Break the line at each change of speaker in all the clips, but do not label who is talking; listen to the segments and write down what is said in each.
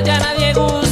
Ya
nadie gustas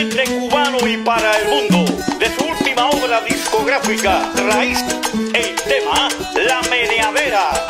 Oriente cubano y para el mundo. De su última obra discográfica, Raíz, el tema La Meneadera.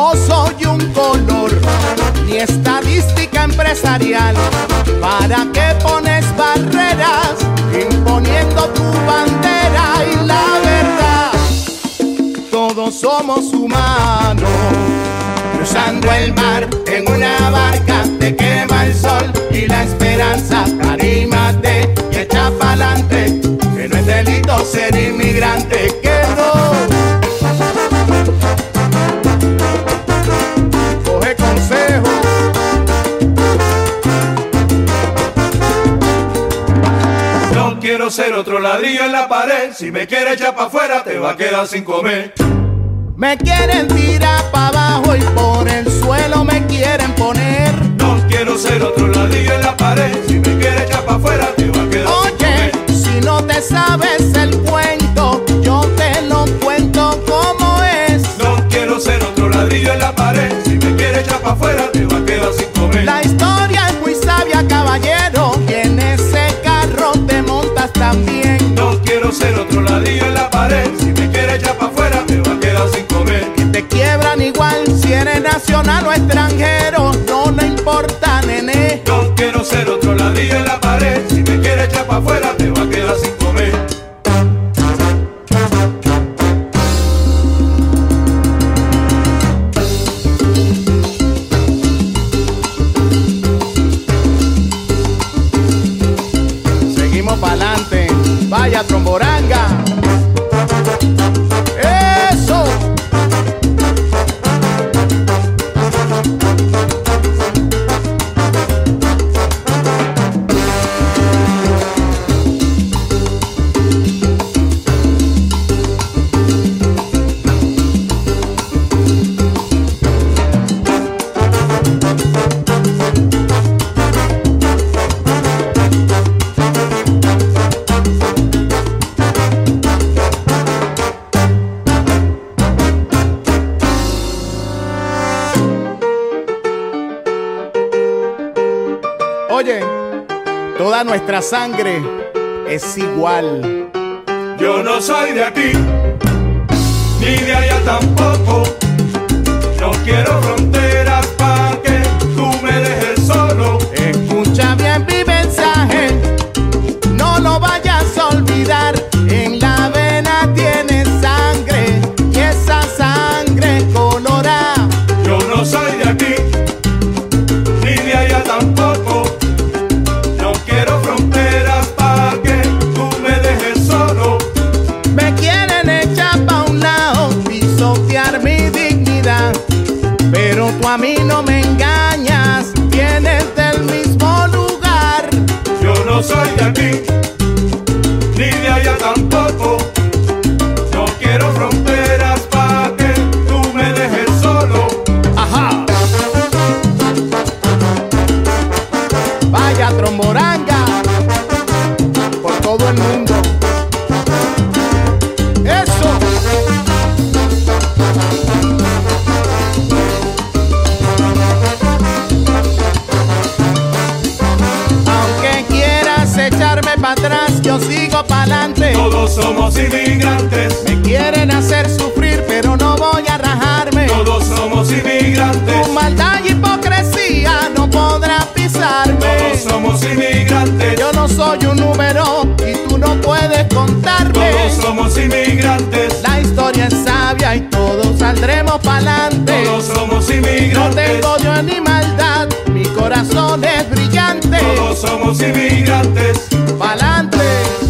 No soy un color ni estadística empresarial. ¿Para qué pones barreras imponiendo tu bandera y la verdad? Todos somos humanos. Cruzando el mar en una barca te quema el sol y la esperanza. Ser
otro ladrillo en la pared. Si me quieres echar para afuera, te va a quedar sin comer.
Me quieren tirar para abajo y por el suelo me quieren poner.
No quiero ser otro ladrillo en la pared. Si me quieres echar para afuera, te va a quedar sin
Oye,
comer.
si no te sabes el también.
No quiero ser otro ladrillo en la pared. Si me quieres echar para afuera, te va a quedar sin comer.
Que te quiebran igual si eres nacional o extranjero. Nuestra sangre es igual.
Yo no soy de aquí, ni de allá tampoco. No quiero fronteras somos inmigrantes,
Me quieren hacer sufrir, pero no voy a rajarme.
todos somos inmigrantes,
Tu maldad y hipocresía no podrá pisarme.
todos somos inmigrantes,
Yo no soy un número y tú no puedes contarme.
todos somos inmigrantes,
La historia es sabia y todos saldremos pa'lante.
todos somos
No
inmigrantes,
tengo yo ni maldad, mi corazón es brillante.
todos somos inmigrantes.
Pa'lante.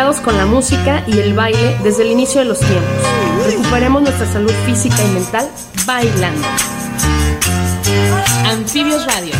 con
la música y el baile desde el inicio de los tiempos. Recuperemos nuestra salud física y mental bailando. Anfibios Radio.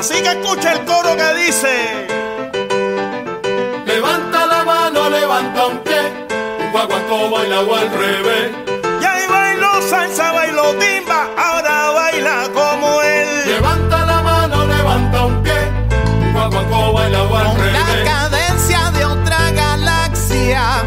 Así que escucha el coro que dice:
Levanta la mano, levanta un pie, un guaguancó bailado al revés.
Y ahí bailó salsa, bailó timba, ahora baila como él.
Levanta la mano, levanta un pie, un guaguancó bailado al
revés. La cadencia de otra galaxia.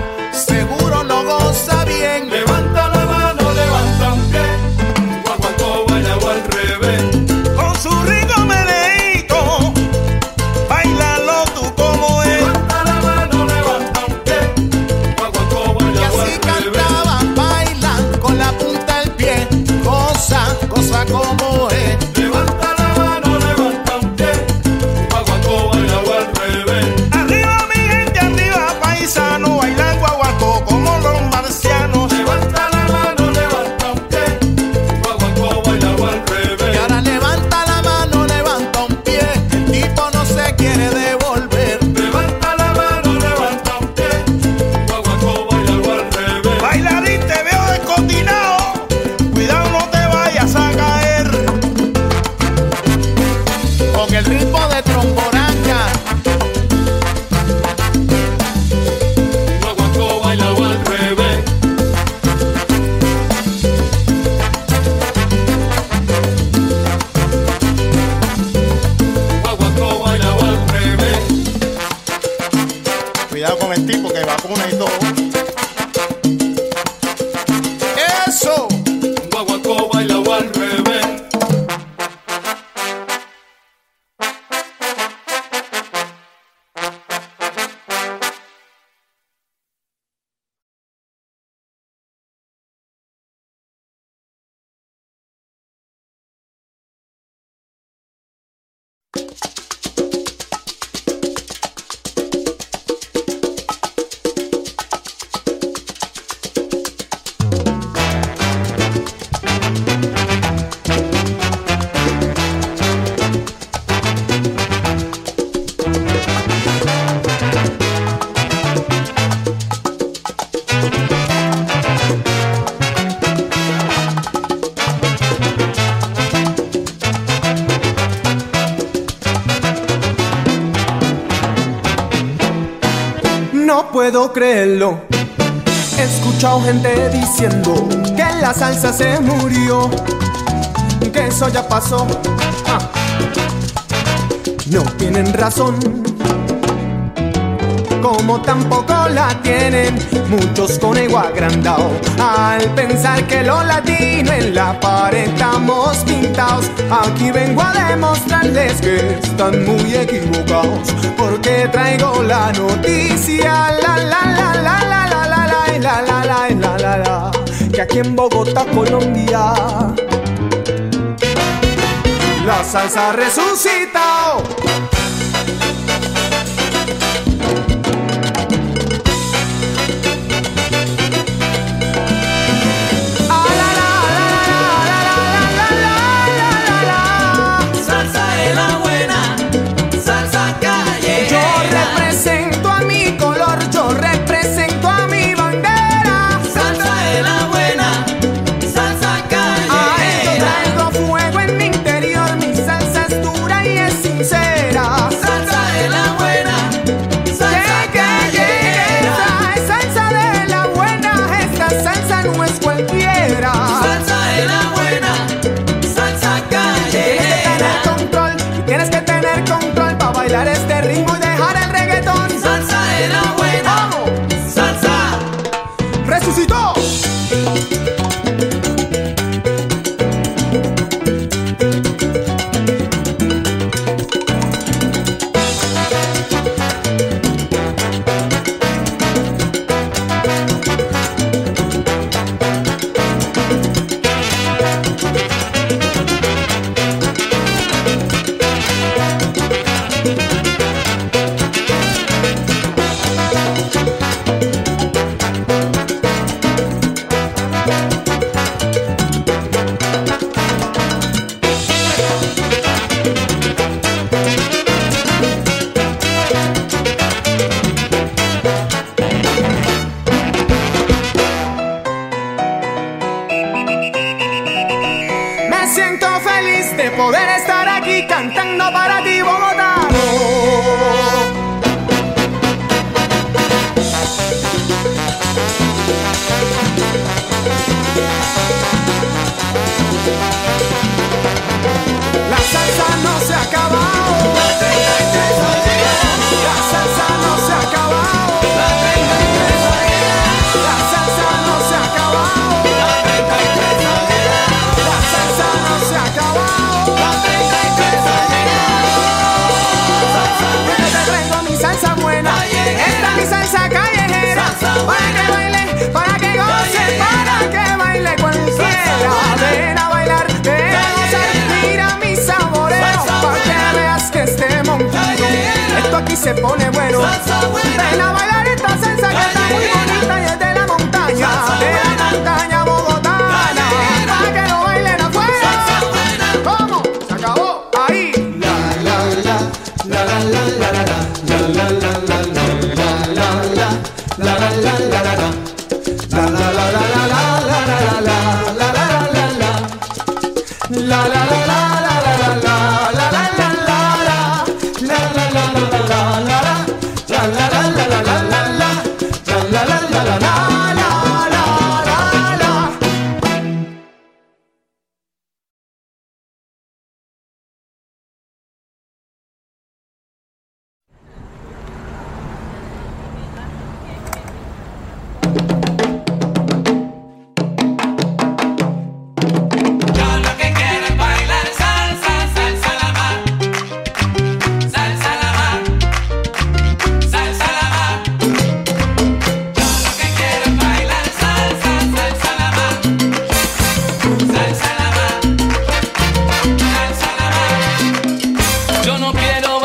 escuchado gente diciendo que la salsa se murió, que eso ya pasó. No tienen razón, como tampoco la tienen muchos con ego agrandado al pensar que lo latino en la pared estamos pintados. Aquí vengo a demostrarles que están muy equivocados porque traigo la noticia la la la la la la la la la la que aquí en Bogotá, Colombia, la salsa
resucitó. se pone bueno. Salsa buena. De la bailarita salsa
que está muy bonita y es de la montaña. Salsa de la montaña.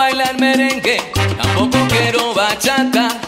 bailar merengue, tampoco quiero bachata.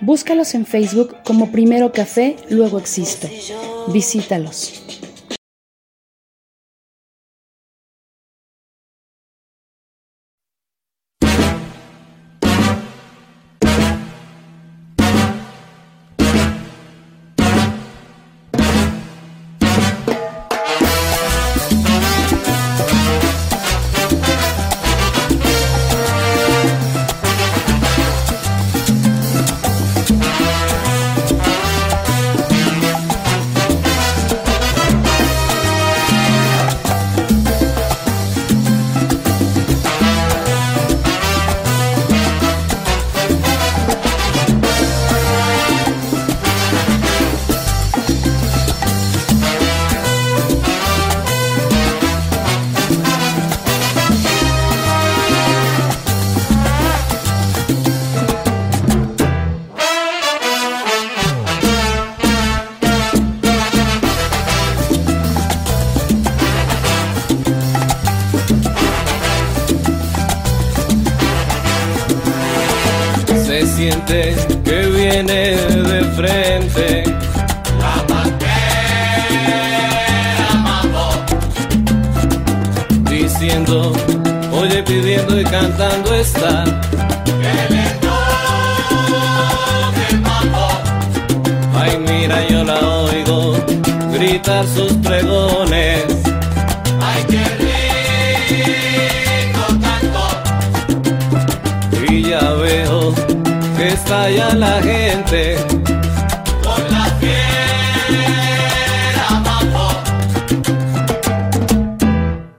Búscalos en Facebook como Primero Café, luego Existo. Visítalos.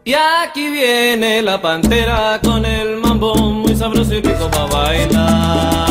Y aquí viene la pantera con el mambo muy sabroso y rico para bailar.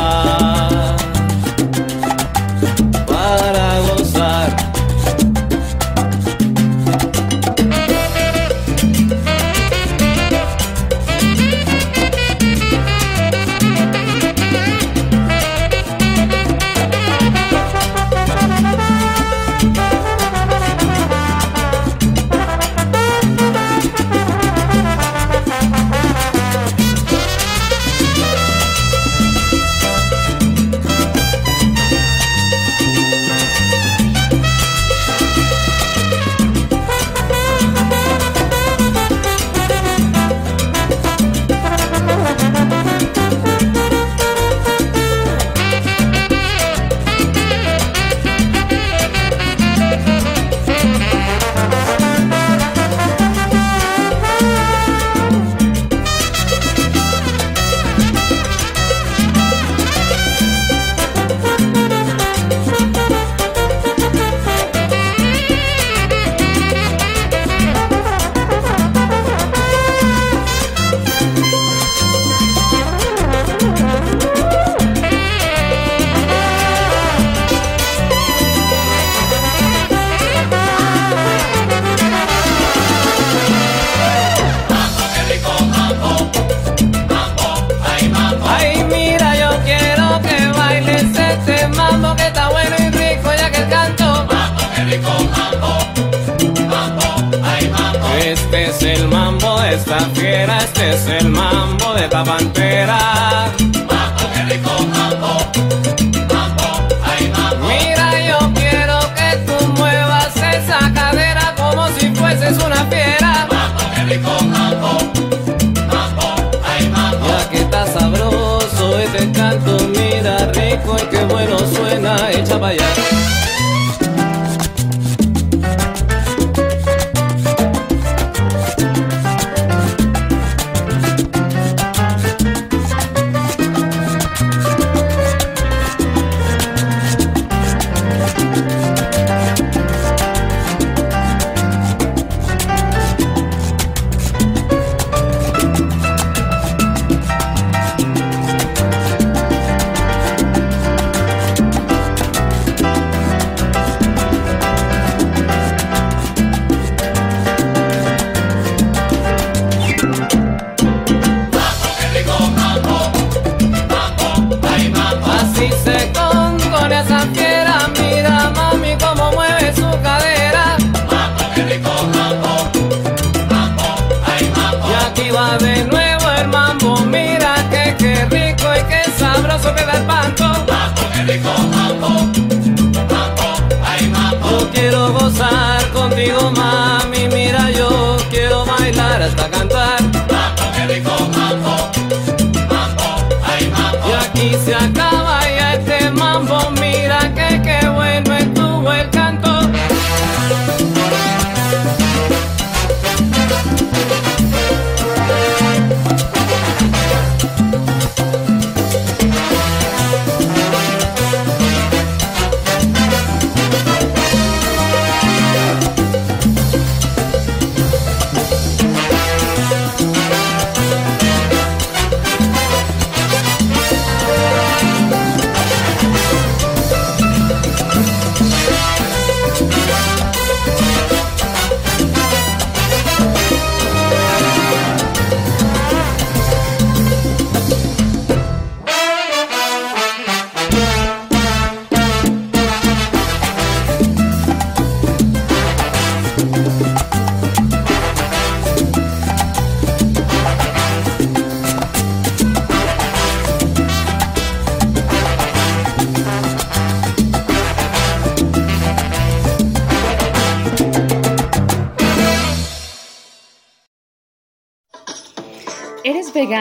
Qué
bueno suena, echa para allá.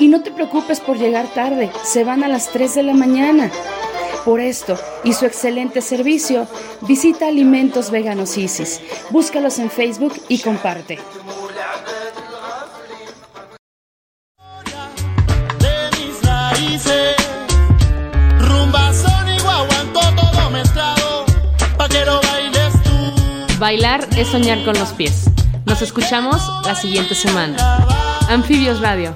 Y no te preocupes por llegar tarde, se van a las 3 de la mañana. Por esto y su excelente servicio, visita Alimentos Veganos Isis. Búscalos en Facebook y comparte. Bailar es soñar con los pies. Nos escuchamos la siguiente semana. Anfibios Radio.